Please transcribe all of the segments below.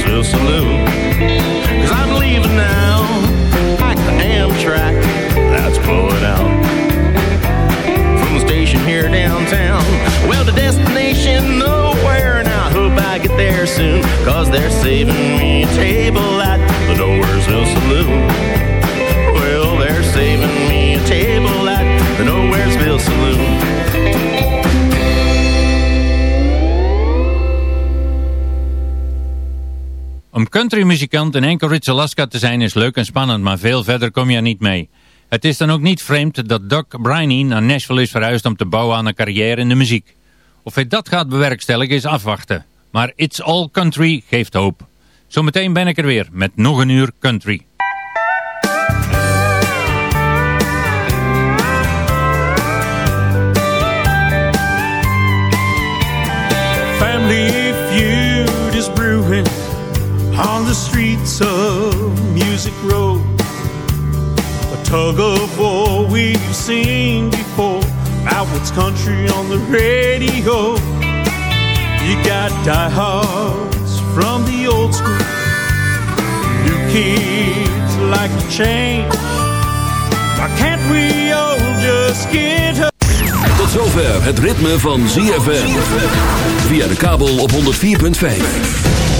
Nowheresville Saloon. Cause I'm leaving now, like the Amtrak that's pulling out. From the station here downtown, well, the destination nowhere, and I hope I get there soon. Cause they're saving me a table at the Nowheresville Saloon. Om countrymuzikant in Anchorage, Alaska te zijn is leuk en spannend, maar veel verder kom je niet mee. Het is dan ook niet vreemd dat Doc Briney naar Nashville is verhuisd om te bouwen aan een carrière in de muziek. Of hij dat gaat bewerkstelligen is afwachten. Maar It's All Country geeft hoop. Zometeen ben ik er weer met nog een uur country. Tug of war we've seen before. It's country on the radio. You got diehards from the old school. New kids like to change. Why can't we all just get up? Tot zover het ritme van ZFM. Via de kabel op 104.5.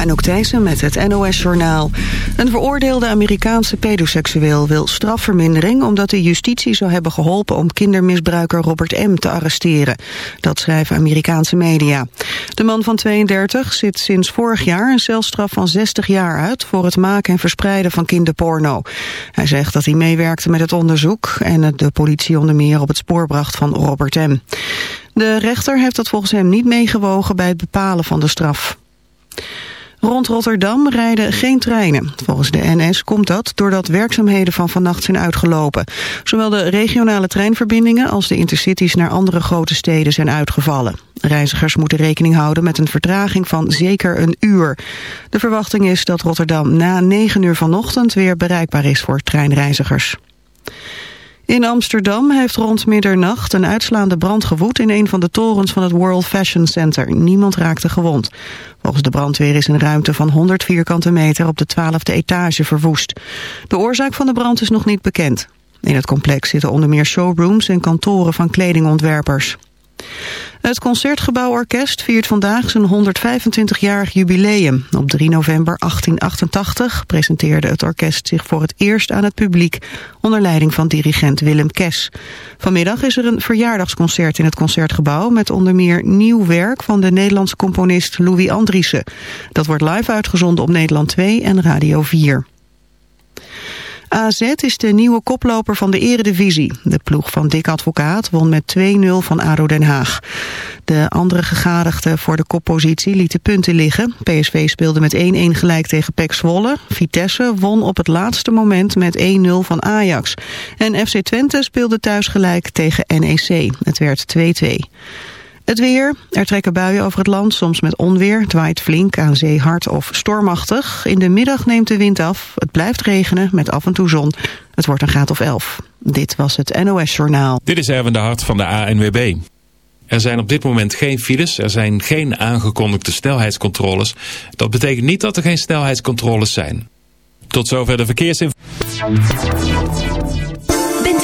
Anouk Thijssen met het NOS-journaal. Een veroordeelde Amerikaanse pedoseksueel wil strafvermindering... omdat de justitie zou hebben geholpen om kindermisbruiker Robert M. te arresteren. Dat schrijven Amerikaanse media. De man van 32 zit sinds vorig jaar een celstraf van 60 jaar uit... voor het maken en verspreiden van kinderporno. Hij zegt dat hij meewerkte met het onderzoek... en de politie onder meer op het spoor bracht van Robert M. De rechter heeft dat volgens hem niet meegewogen bij het bepalen van de straf. Rond Rotterdam rijden geen treinen. Volgens de NS komt dat doordat werkzaamheden van vannacht zijn uitgelopen. Zowel de regionale treinverbindingen als de intercities naar andere grote steden zijn uitgevallen. Reizigers moeten rekening houden met een vertraging van zeker een uur. De verwachting is dat Rotterdam na 9 uur vanochtend weer bereikbaar is voor treinreizigers. In Amsterdam heeft rond middernacht een uitslaande brand gewoed in een van de torens van het World Fashion Center. Niemand raakte gewond. Volgens de brandweer is een ruimte van 100 vierkante meter op de 12e etage verwoest. De oorzaak van de brand is nog niet bekend. In het complex zitten onder meer showrooms en kantoren van kledingontwerpers. Het Concertgebouworkest viert vandaag zijn 125-jarig jubileum. Op 3 november 1888 presenteerde het orkest zich voor het eerst aan het publiek... onder leiding van dirigent Willem Kes. Vanmiddag is er een verjaardagsconcert in het Concertgebouw... met onder meer nieuw werk van de Nederlandse componist Louis Andriessen. Dat wordt live uitgezonden op Nederland 2 en Radio 4. AZ is de nieuwe koploper van de eredivisie. De ploeg van Dick Advocaat won met 2-0 van ADO Den Haag. De andere gegadigden voor de koppositie lieten punten liggen. PSV speelde met 1-1 gelijk tegen PEC Zwolle. Vitesse won op het laatste moment met 1-0 van Ajax. En FC Twente speelde thuis gelijk tegen NEC. Het werd 2-2. Het weer. Er trekken buien over het land, soms met onweer. Het waait flink, aan zee hard of stormachtig. In de middag neemt de wind af. Het blijft regenen met af en toe zon. Het wordt een graad of 11. Dit was het NOS Journaal. Dit is Erwin de Hart van de ANWB. Er zijn op dit moment geen files, er zijn geen aangekondigde snelheidscontroles. Dat betekent niet dat er geen snelheidscontroles zijn. Tot zover de verkeersinformatie.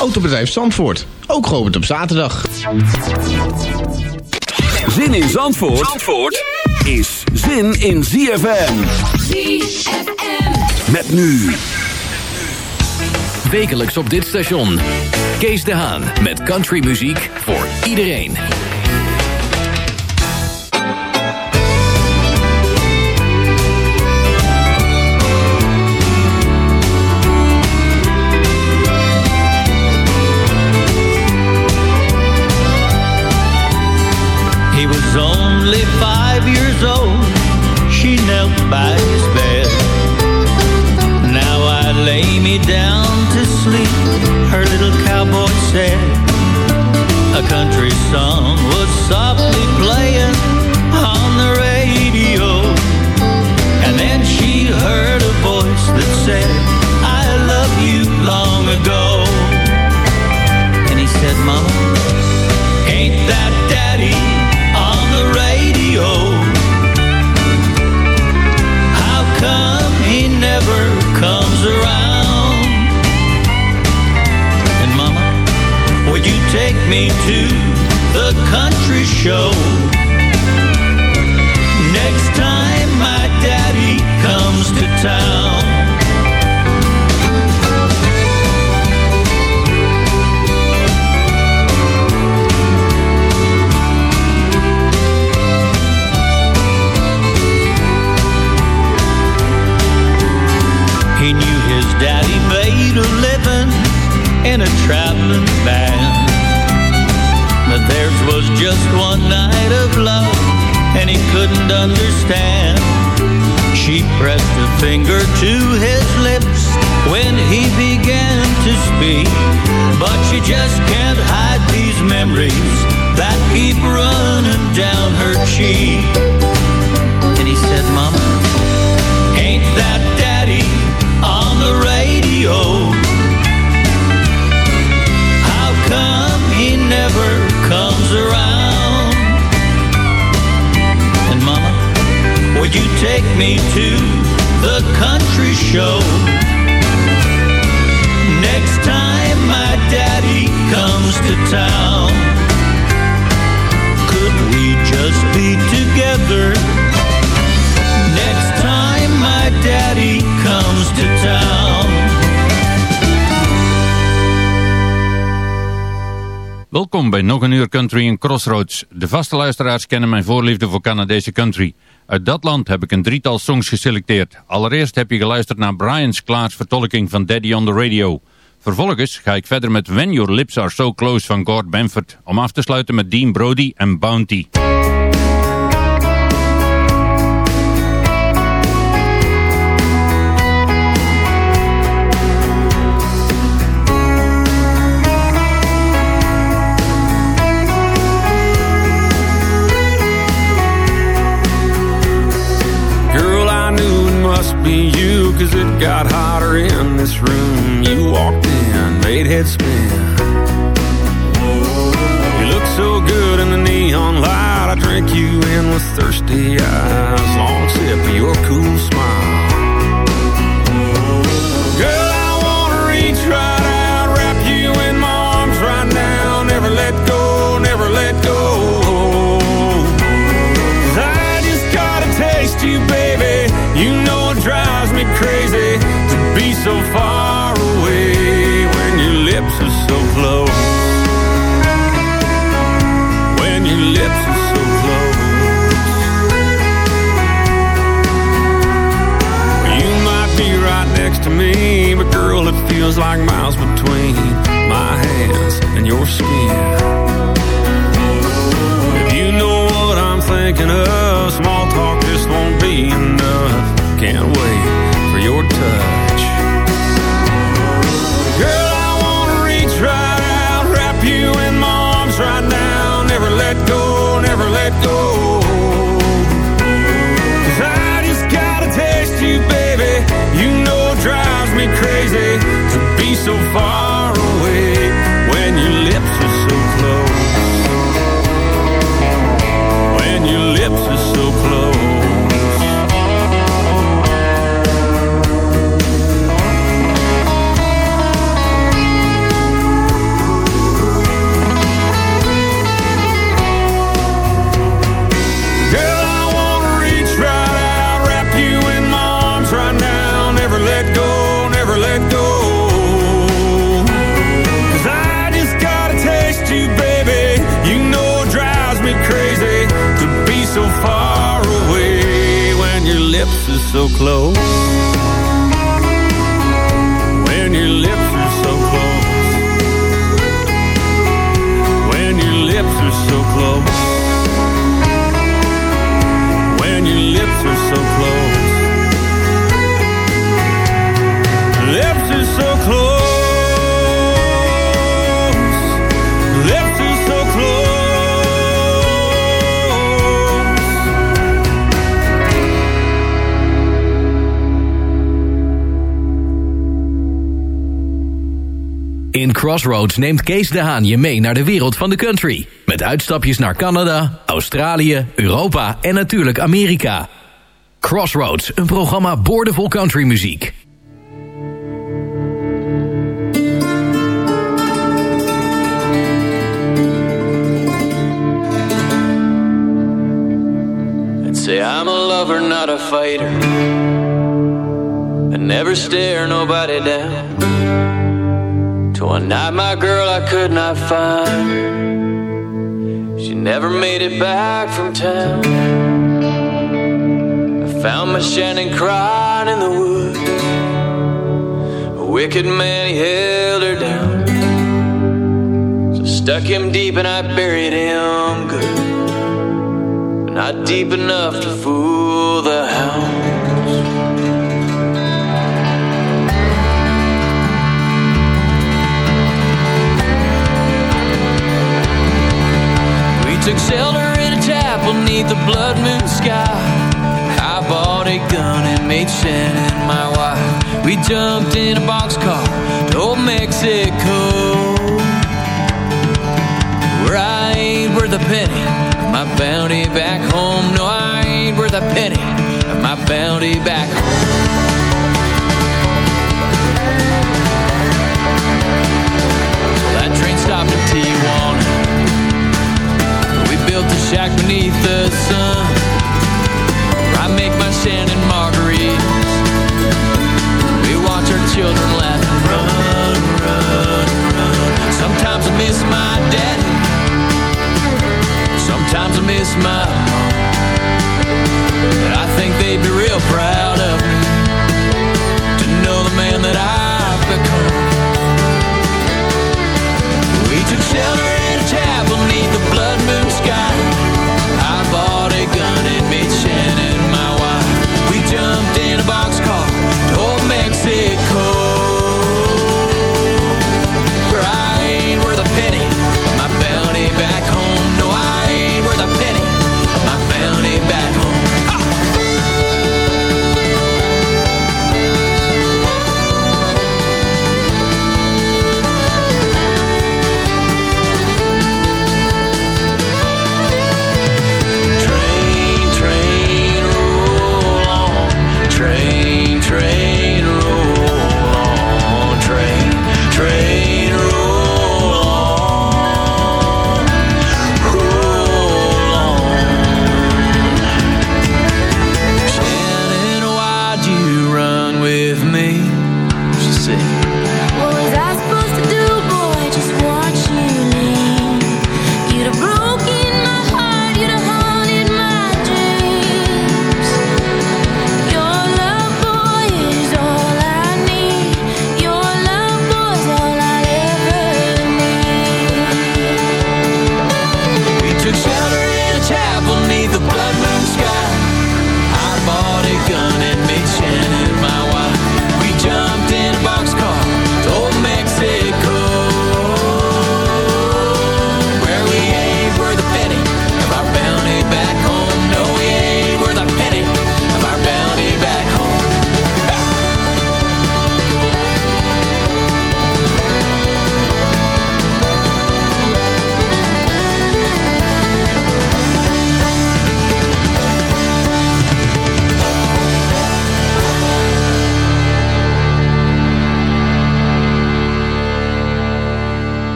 Autobedrijf Zandvoort, ook geopend op zaterdag. Zin in Zandvoort, Zandvoort is zin in ZFM. ZFM. Met nu. Wekelijks op dit station. Kees de Haan met countrymuziek voor iedereen. 35 years old, she knelt by his bed. Now I lay me down to sleep, her little cowboy said. A country song was softly playing me to the country show? Next time my daddy comes to town. Theirs was just one night of love, and he couldn't understand. She pressed a finger to his lips when he began to speak. But she just can't hide these memories that keep running down her cheek. And he said, Mama, ain't that daddy on the radio? How come he never would you take me to the country show? Next time my daddy comes to town, could we just be together? Next time my daddy Bij nog een uur country in Crossroads. De vaste luisteraars kennen mijn voorliefde voor Canadese country. Uit dat land heb ik een drietal songs geselecteerd. Allereerst heb je geluisterd naar Brian's Klaas vertolking van Daddy on the Radio. Vervolgens ga ik verder met When Your Lips Are So Close van Gord Bamford. Om af te sluiten met Dean Brody en Bounty. Be you, cause it got hotter in this room. You walked in, made head spin. You look so good in the neon light. I drink you in with thirsty eyes. Long sip of your cool smile. Feels like miles between my hands and your skin. If you know what I'm thinking of, small talk just won't be enough. Can't wait for your touch. So far lips are so close. When your lips are so close. When your lips are so close Crossroads neemt Kees de Haan je mee naar de wereld van de country. Met uitstapjes naar Canada, Australië, Europa en natuurlijk Amerika. Crossroads, een programma boordevol countrymuziek. I'd say I'm a lover, not a fighter. I never stare nobody down. Till one night, my girl I could not find. She never made it back from town. I found my Shannon crying in the woods. A wicked man, he held her down. So stuck him deep and I buried him good. Not deep enough to fool the hounds. Took shelter in a chapel neath the blood moon sky. I bought a gun and made Shannon my wife. We jumped in a boxcar to old Mexico. Where I ain't worth a penny my bounty back home. No, I ain't worth a penny my bounty back home.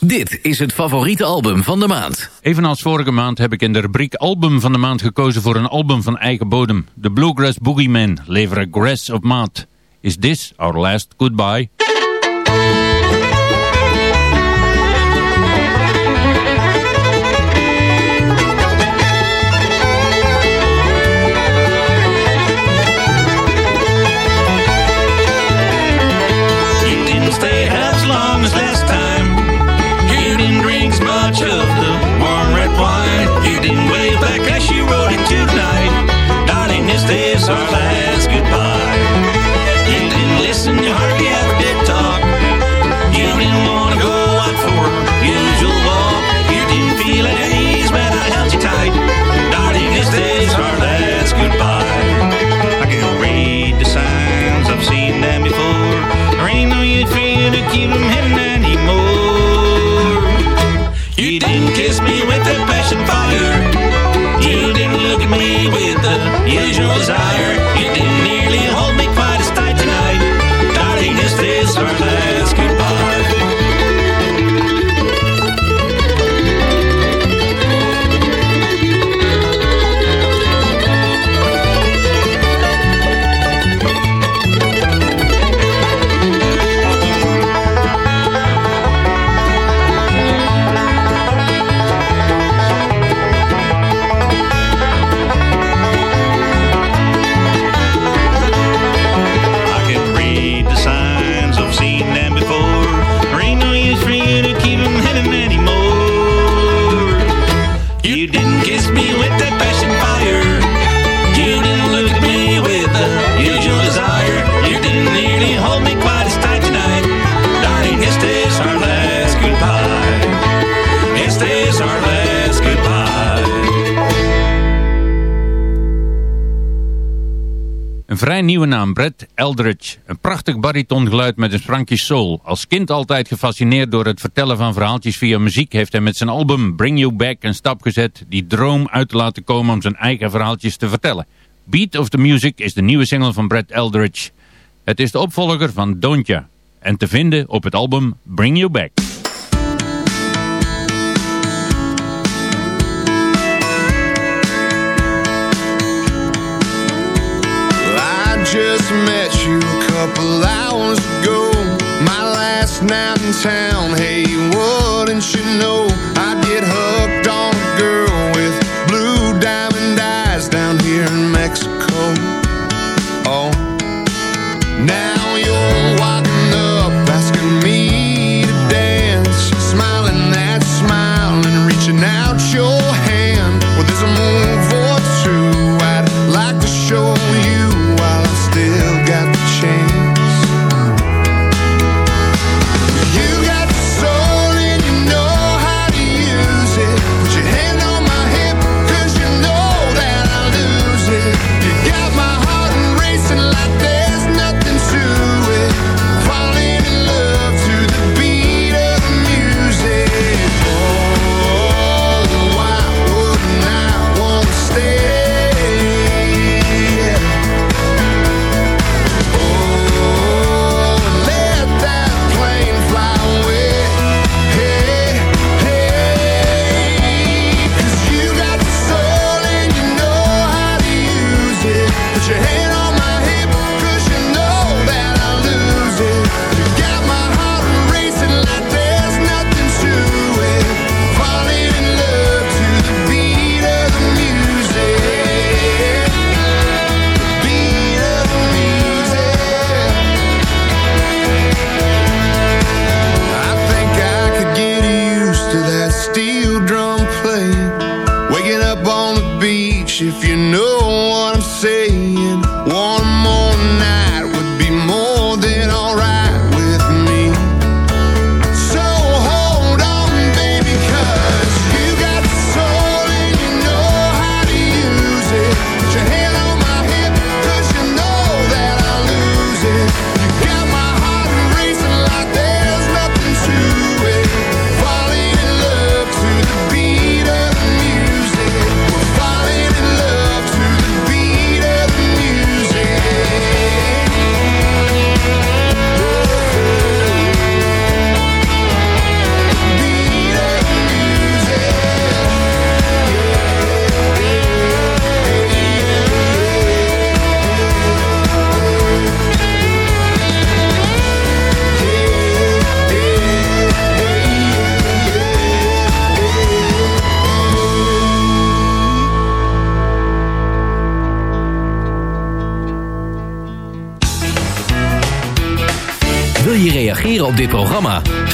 Dit is het favoriete album van de maand. Evenals vorige maand heb ik in de rubriek Album van de Maand gekozen voor een album van eigen bodem. De Bluegrass Boogeyman leveren Grass op maat. Is this our last goodbye? Eldridge. Een prachtig baritongeluid met een sprankje soul. Als kind altijd gefascineerd door het vertellen van verhaaltjes via muziek... heeft hij met zijn album Bring You Back een stap gezet... die droom uit te laten komen om zijn eigen verhaaltjes te vertellen. Beat of the Music is de nieuwe single van Brad Eldridge. Het is de opvolger van Dontja en te vinden op het album Bring You Back. night in town. Hey, wouldn't you know?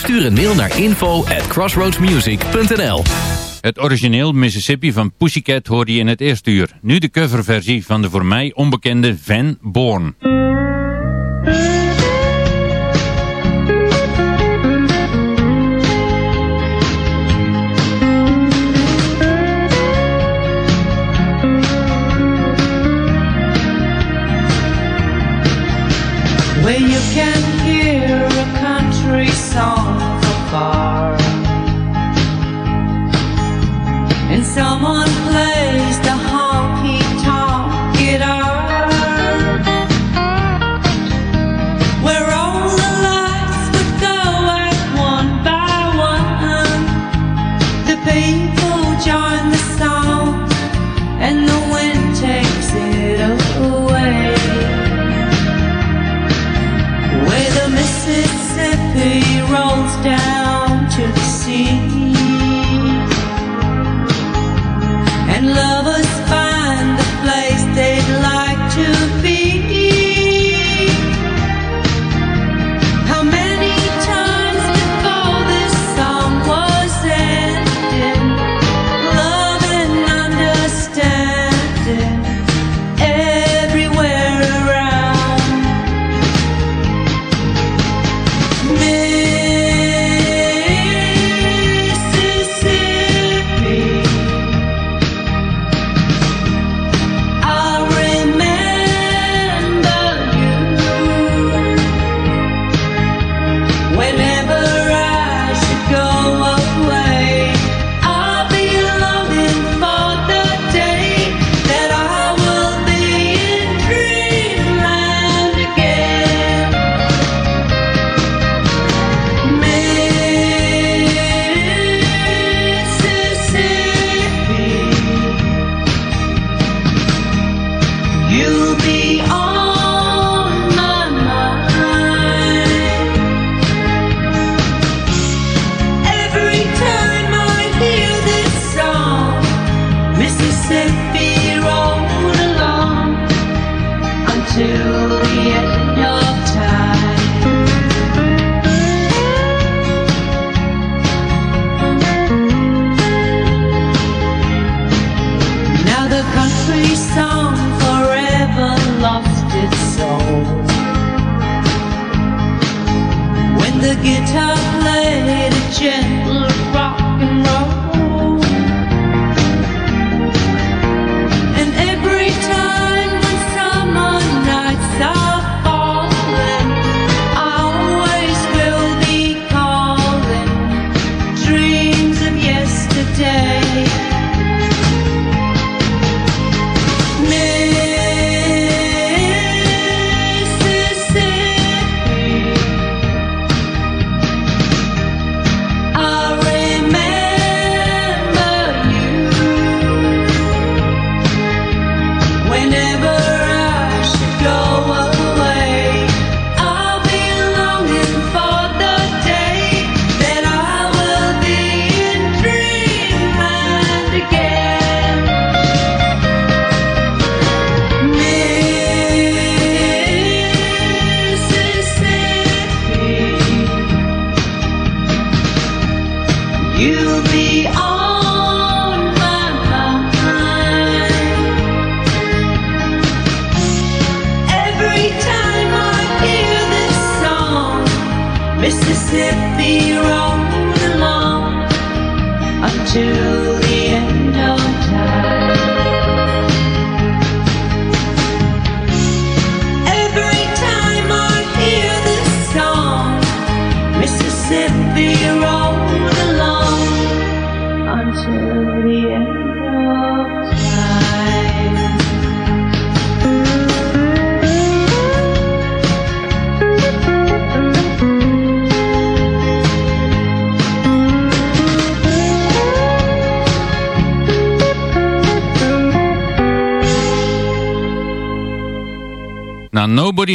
Stuur een mail naar info at crossroadsmusic.nl Het origineel Mississippi van Pussycat hoorde je in het eerste uur. Nu de coverversie van de voor mij onbekende Van Born.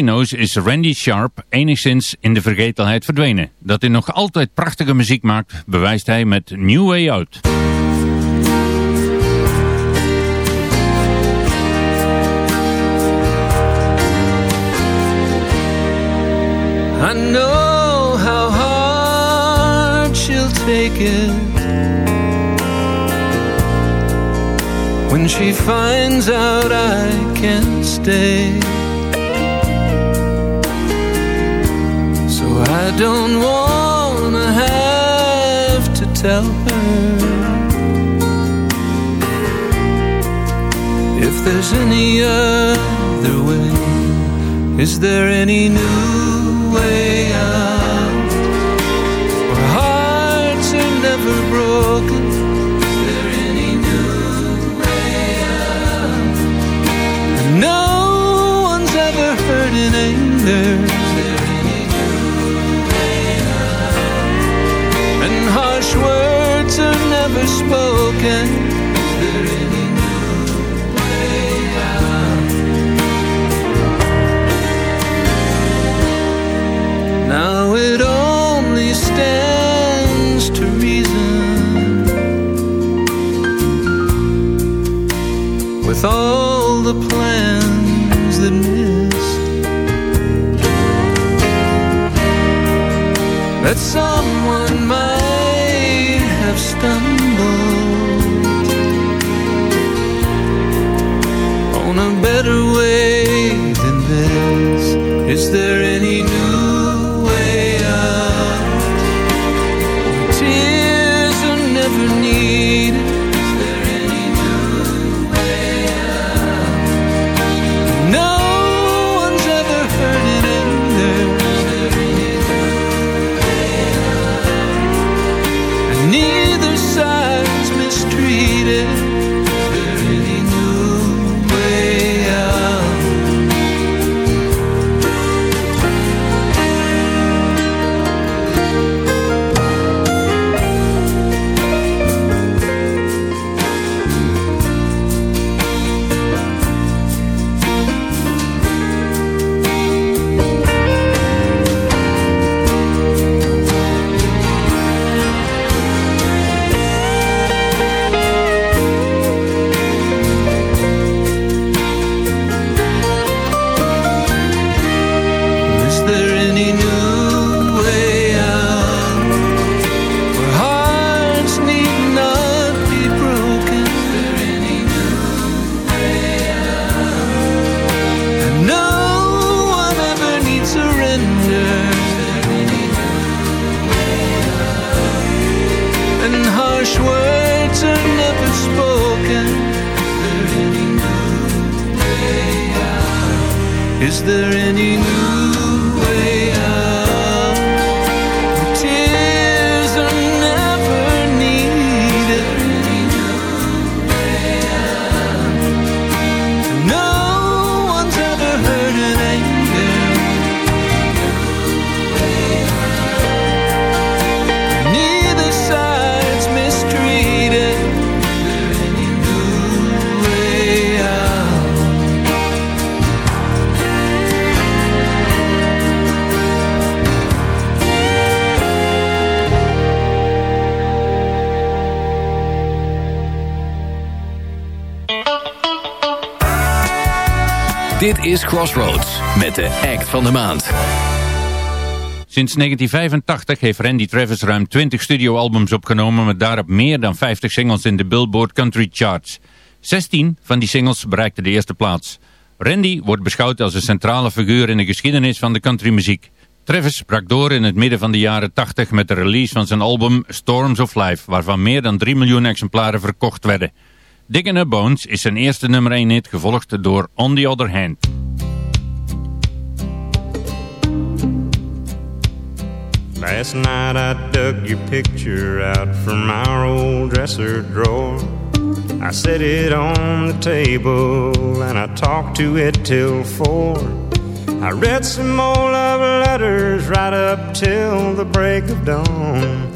Is Randy Sharp enigszins in de vergetelheid verdwenen. Dat hij nog altijd prachtige muziek maakt, bewijst hij met New Way Out. I know how hard she'll take it When she finds out I can't stay don't wanna have to tell her if there's any other way. Is there any new way out? Where hearts are never broken. Is there any new way out? No one's ever hurt in anger. All the plans that missed that someone might have stumbled on a better way than this. Is there Crossroads met de act van de maand. Sinds 1985 heeft Randy Travis ruim 20 studioalbums opgenomen met daarop meer dan 50 singles in de Billboard Country Charts. 16 van die singles bereikten de eerste plaats. Randy wordt beschouwd als een centrale figuur in de geschiedenis van de countrymuziek. Travis brak door in het midden van de jaren 80 met de release van zijn album Storms of Life, waarvan meer dan 3 miljoen exemplaren verkocht werden. Diggin' Up Bones is zijn eerste nummer 1 hit, gevolgd door On the Other Hand. Last night I dug your picture out from our old dresser drawer. I set it on the table and I talked to it till four. I read some more love letters right up till the break of dawn.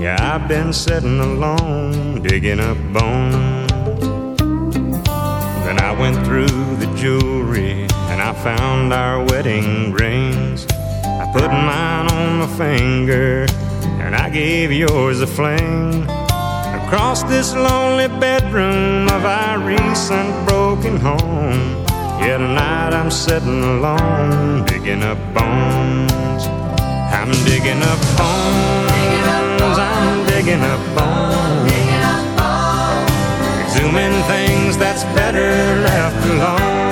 Yeah, I've been sitting alone, digging up bones. Then I went through the jewelry and I found our wedding rings. I put mine on my finger and I gave yours a fling. Across this lonely bedroom of our recent broken home. Yeah, tonight I'm sitting alone, digging up bones. I'm digging up bones. I'm digging up bones. Exhuming things that's better left alone.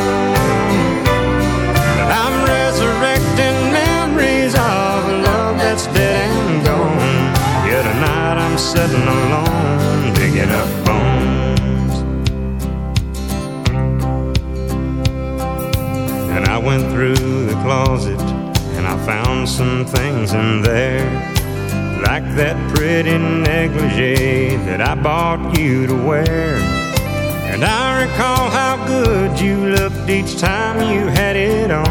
Sitting alone, digging up bones. And I went through the closet and I found some things in there. Like that pretty negligee that I bought you to wear. And I recall how good you looked each time you had it on.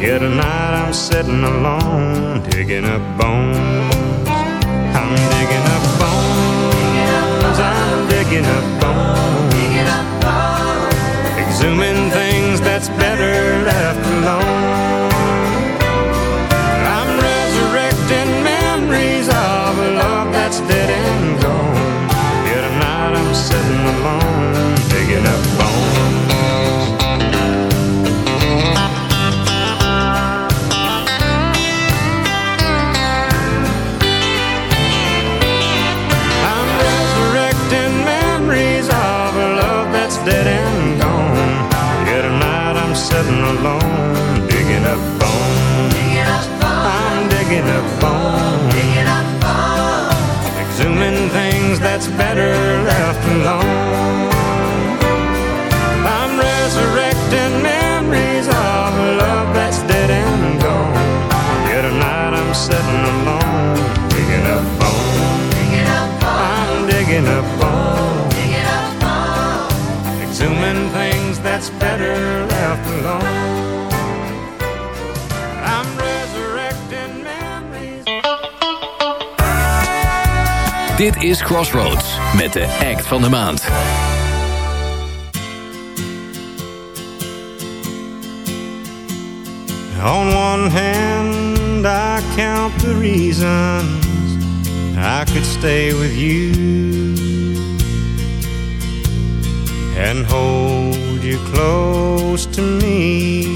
Yet tonight I'm sitting alone, digging up bones. I'm digging up bones. I'm digging up bones. Exhuming things that's better left alone. I'm resurrecting memories of a love that's dead and gone. Yet tonight I'm sitting alone, alone. I'm resurrecting memories of love that's dead and gone. Yet tonight I'm sitting alone, digging up bones. I'm digging up bones. Exhuming things that's better left alone. Dit is Crossroads met de act van de maand. On one hand, I count the reasons I could stay with you and hold you close to me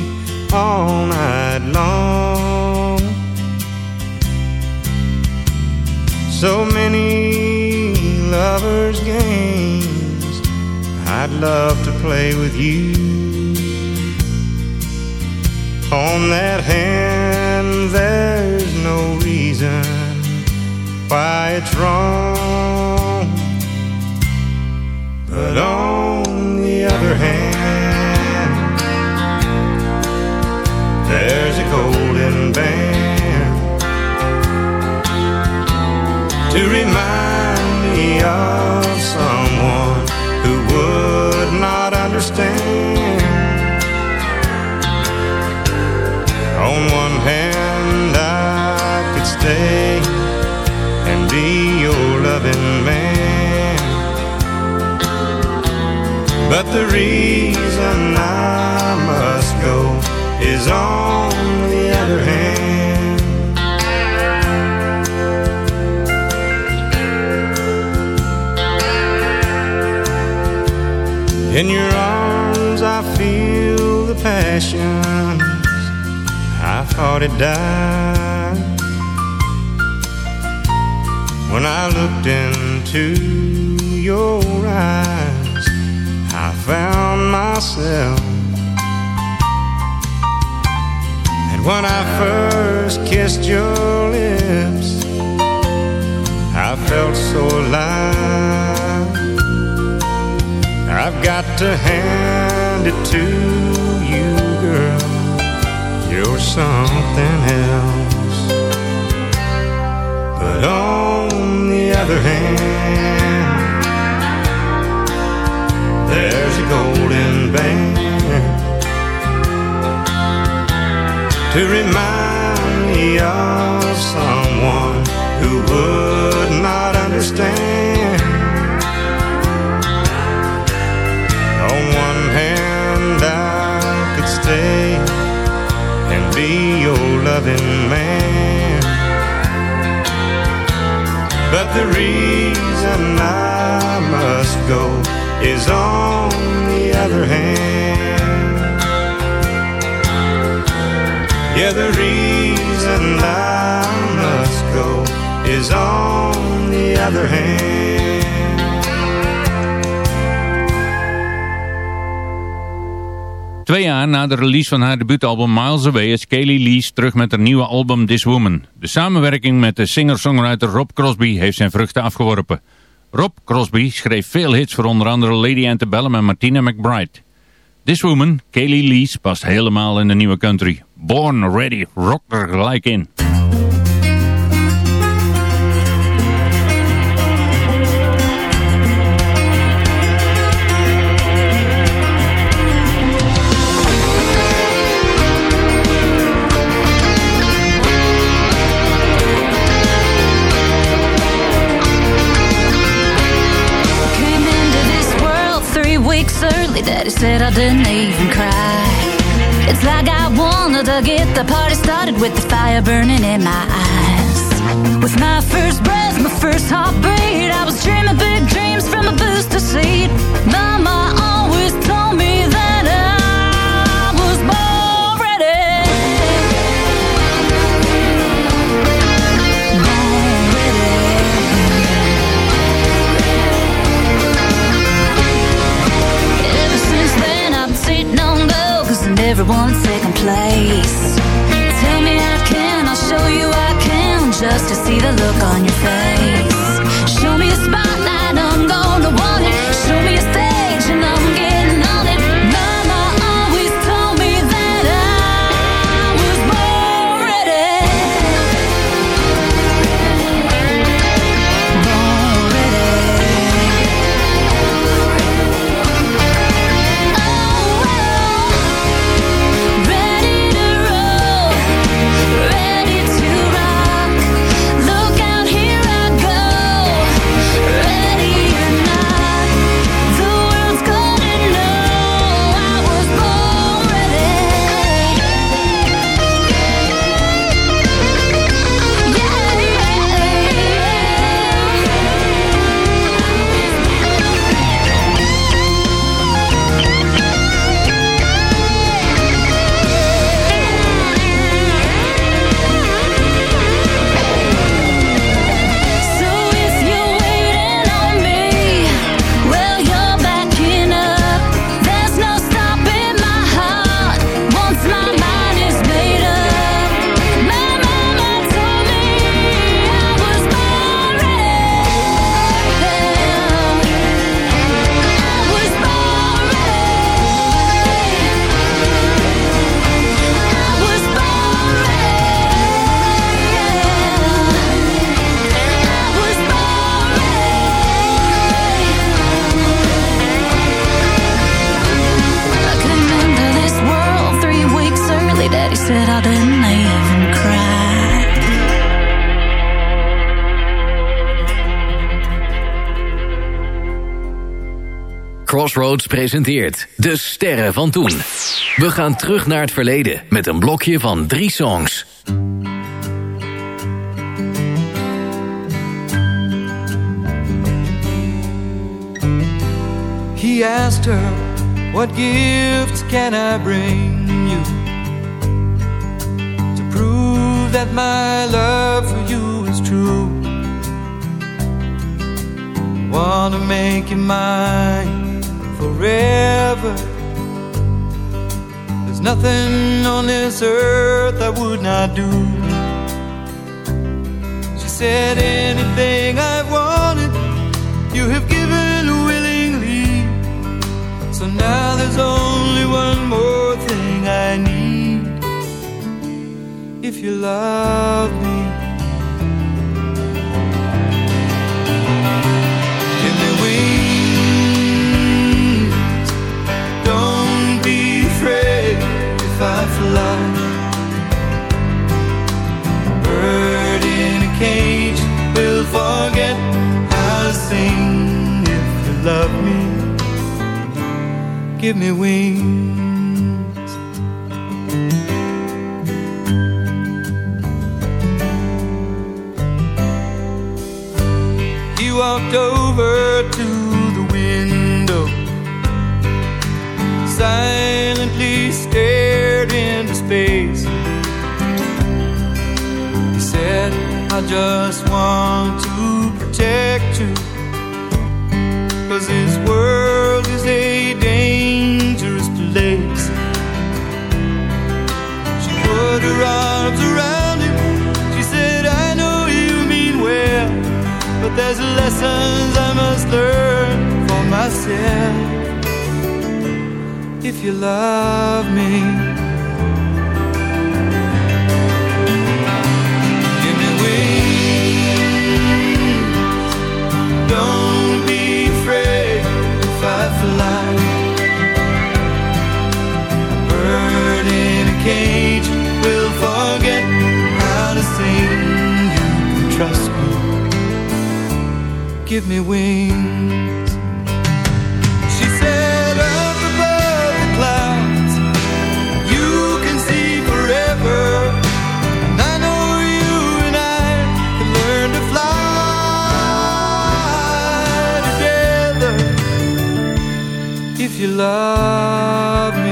all night long. So many lovers' games I'd love to play with you. On that hand, there's no reason why it's wrong. But on the other hand, there's a golden band to remind understand. On one hand, I could stay and be your loving man. But the reason I must go is on the other hand. In your arms, passions I thought it died. When I looked into your eyes, I found myself. And when I first kissed your lips, I felt so alive. I've got to hand it to. You're something else. But on the other hand, there's a golden band to remind me of someone who would the reason I must go is on the other hand. Yeah, the reason I must go is on the other hand. Twee jaar na de release van haar debuutalbum Miles Away is Kaylee Lees terug met haar nieuwe album This Woman. De samenwerking met de singer-songwriter Rob Crosby heeft zijn vruchten afgeworpen. Rob Crosby schreef veel hits voor onder andere Lady Antebellum en Martina McBride. This Woman, Kaylee Lees, past helemaal in de nieuwe country. Born Ready, rock er gelijk in. Daddy said I didn't even cry. It's like I wanted to get the party started with the fire burning in my eyes. With my first breath, my first heartbeat, I was dreaming big dreams from a booster seat. Mama Crossroads presenteert De Sterren van Toen. We gaan terug naar het verleden met een blokje van drie songs. He asked her, What gifts can I bring that my love for you is true? Want to make you mine forever. There's nothing on this earth I would not do. She said, Anything I've wanted, you have given willingly. So now there's only one more If you love me, give me wings. Don't be afraid if I fly. Bird in a cage will forget to sing if you love me give me wings. walked over to the window, silently stared into space. He said, I just want to protect you, cause his word. There's lessons I must learn for myself. If you love me, give me wings. Don't be afraid if I fly. A bird in a cage Give me wings. She said, up above the clouds, you can see forever. And I know you and I can learn to fly together if you love me.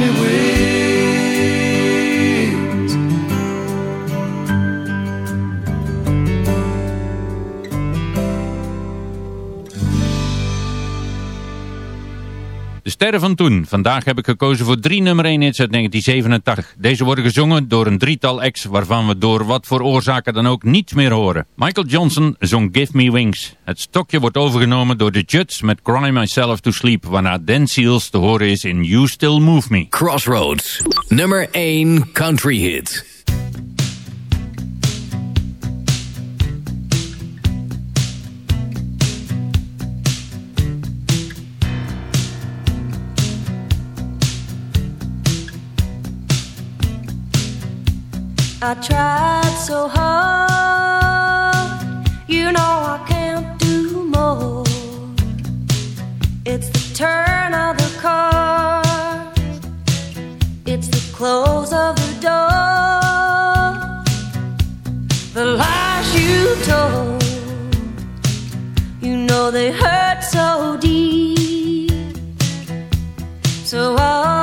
Me wings. De sterren van toen. Vandaag heb ik gekozen voor drie nummer 1 hits uit 1987. Deze worden gezongen door een drietal acts waarvan we door wat voor oorzaken dan ook niets meer horen. Michael Johnson zong Give Me Wings. Het stokje wordt overgenomen door de Judds met Cry Myself to Sleep, waarna Dan Seals te horen is in You Still Move Me. Crossroads, nummer 1 country hit. I tried so hard, you know I can't do more. It's the turn of the car, it's the close of the door, the lies you told. You know they hurt so deep, so I'll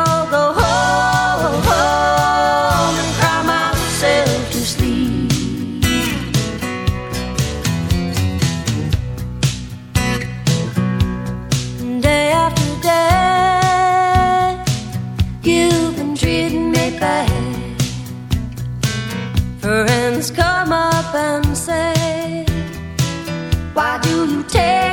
and say, Why do you take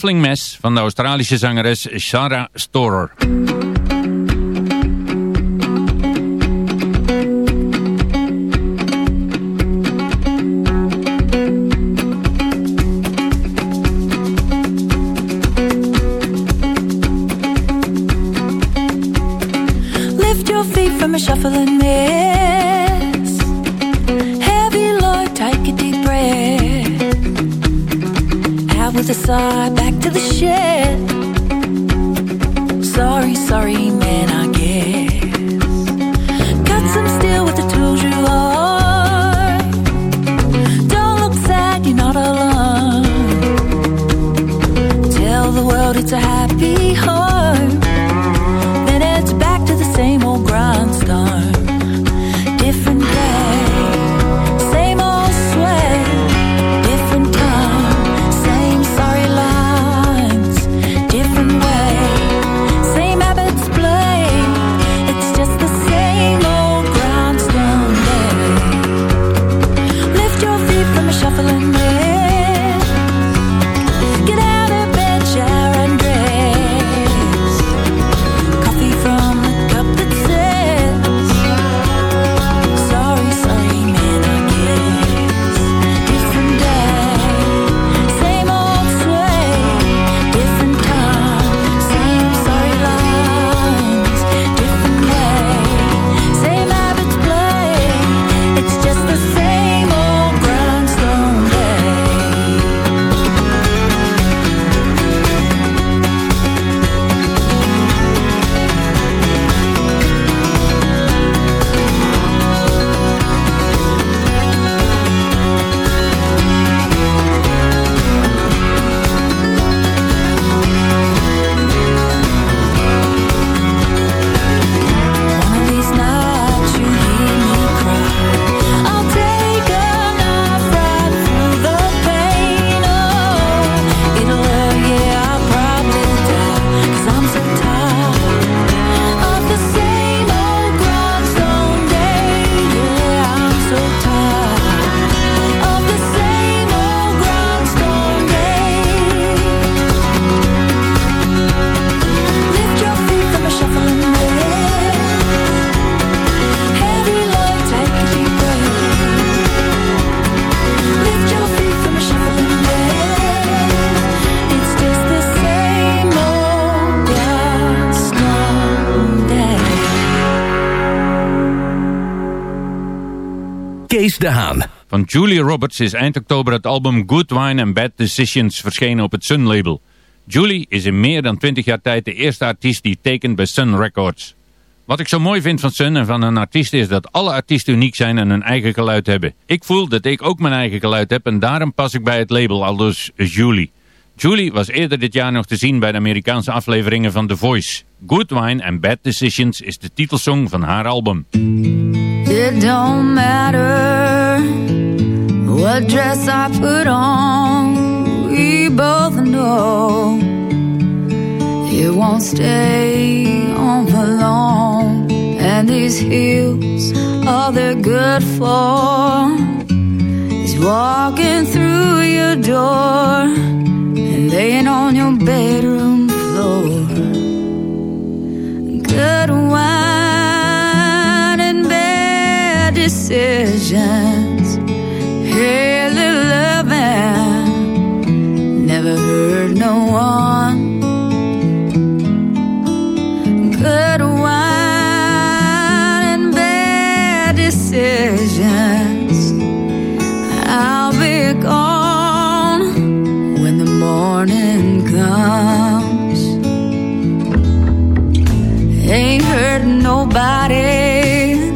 Shuffling Mess van de Australische zangeres Sarah Storer. Shuffling mess. Heavy load, take a deep breath. Out with a sigh, back to the shed. Sorry, sorry, man, I guess. Cut some steel with the tools you are. Don't look sad, you're not alone. Tell the world it's a happy home. Van Julie Roberts is eind oktober het album Good Wine and Bad Decisions verschenen op het Sun label. Julie is in meer dan 20 jaar tijd de eerste artiest die tekent bij Sun Records. Wat ik zo mooi vind van Sun en van een artiest is dat alle artiesten uniek zijn en hun eigen geluid hebben. Ik voel dat ik ook mijn eigen geluid heb en daarom pas ik bij het label, aldus Julie. Julie was eerder dit jaar nog te zien bij de Amerikaanse afleveringen van The Voice. Good Wine and Bad Decisions is de titelsong van haar album. It don't matter what dress I put on. We both know it won't stay on for long. And these heels, all they're good for is walking through your door and laying on your bedroom floor. Good wine and bad decisions. Hey, little loving, never hurt no one. Good wine and bad decisions. I'll be gone nobody.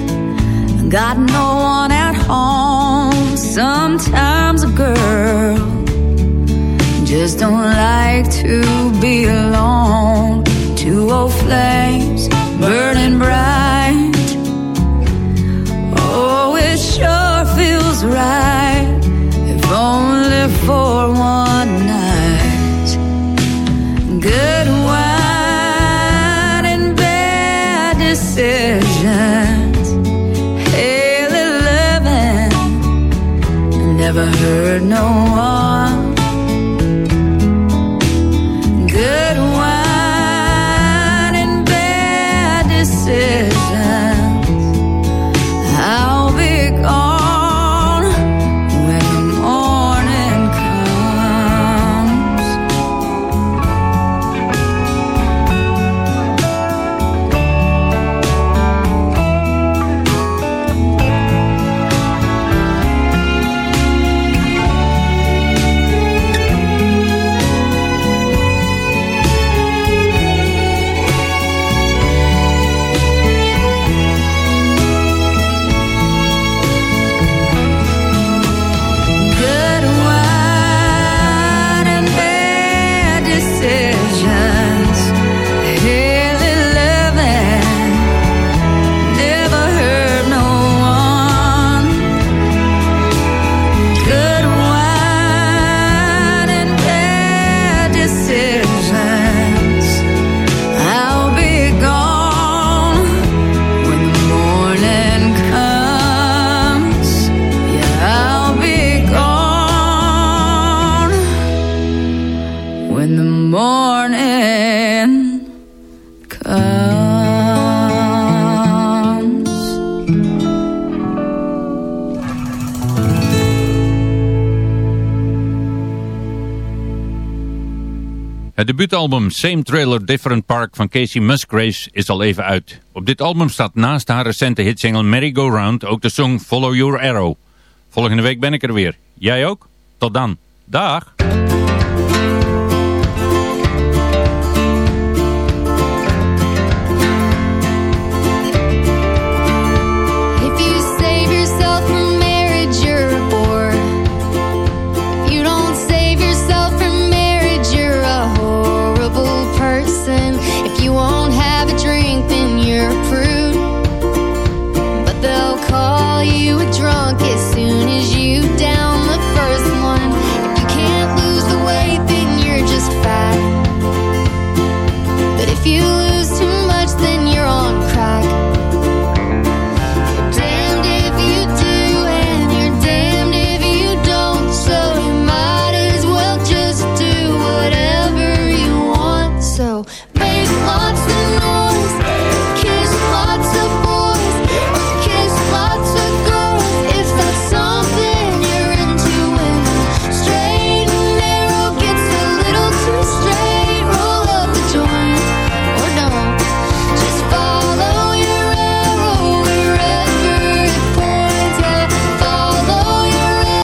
Got no one at home. Sometimes a girl just don't like to no Het debuutalbum Same Trailer Different Park van Casey Musgraves is al even uit. Op dit album staat naast haar recente hitsingle Merry Go Round ook de song Follow Your Arrow. Volgende week ben ik er weer. Jij ook? Tot dan. Dag!